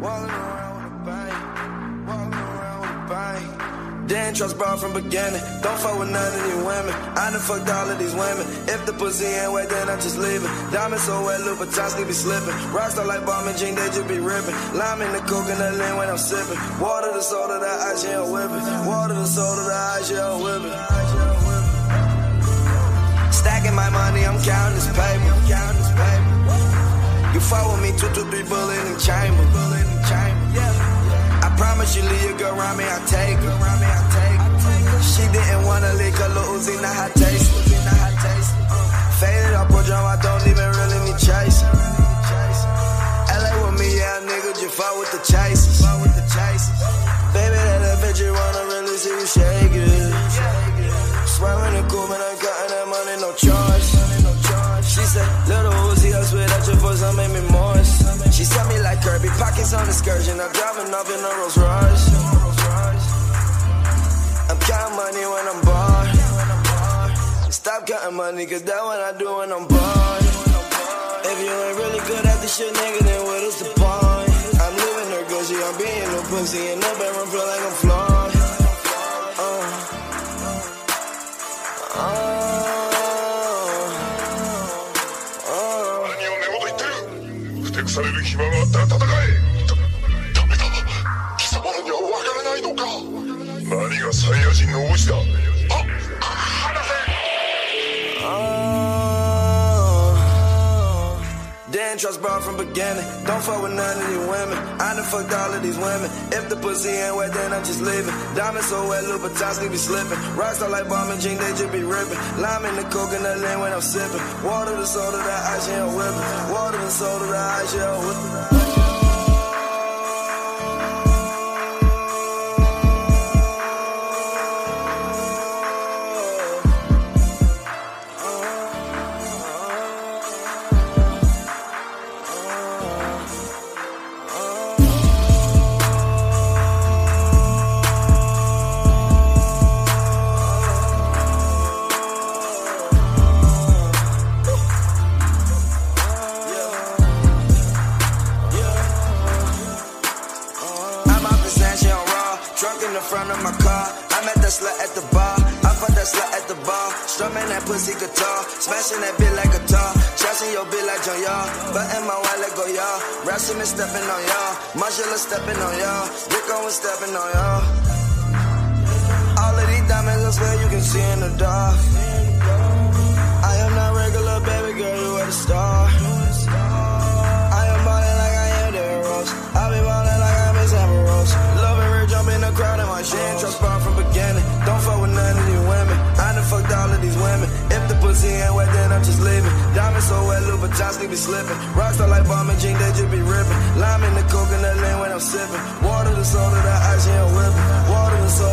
Walling around with a bang. Around with a bang. Didn't trust bro from beginning. Don't fuck with none of these women. I done fucked all of these women. If the pussy ain't wet, then I'm just leaving. Diamonds so wet, Louboutins be slipping. Rockstar like bomb jean, they just be ripping. Lime in the coconut lean when I'm sipping. Water the soda, the ice, yeah, I'm whipping. Water the soda, the ice, yeah, I'm whipping. Stacking my money, I'm counting this paper. I'm counting this paper. You with me, two, three bullet in the chamber. I promise you, leave your girl around me, I take her. She didn't wanna lick a little I taste. Pockets on excursion. I'm driving up in a Rolls Royce. I'm counting money when I'm bored. Stop counting money, cause that what I do when I'm bored. If you ain't really good at this shit, nigga, then what is the point? I'm living her good, she I'm being no pussy, in the bedroom feel like I'm ふてくされる暇があったら戦え。ダダメだ貴様らには分からないのか。何がサイヤ人の王子だ。Didn't trust bro from beginning. Don't fuck with none of these women. I done fucked all of these women. If the pussy ain't wet, then I'm just leaving. Diamonds so wet, Louboutins be slipping. Rockstar like bomb and jean, they just be ripping. Lime in the coconut lane when I'm sipping. Water the soda, the ice, yeah, whipping. Water the soda, the ice, yeah, whipping. In the front of my car. I met that slut at the bar. I fucked that slut at the bar. Strumming that pussy guitar. Smashing that bit like a guitar. Chasing your bit like John Y'all. But in my wallet go y'all. Rashing and stepping on y'all. Marshall stepping on y'all. Rico was stepping on y'all. All of these diamonds, I swear you can see in the dark. Pussy ain't wet, then I'm just leaving. Diamonds so wet, Louboutins be slipping. Rockstar like bomb and jean, they just be ripping. Lime in the coconut lane when I'm sipping. Water the soda, the ice, yeah, I'm whipping. Water the soda,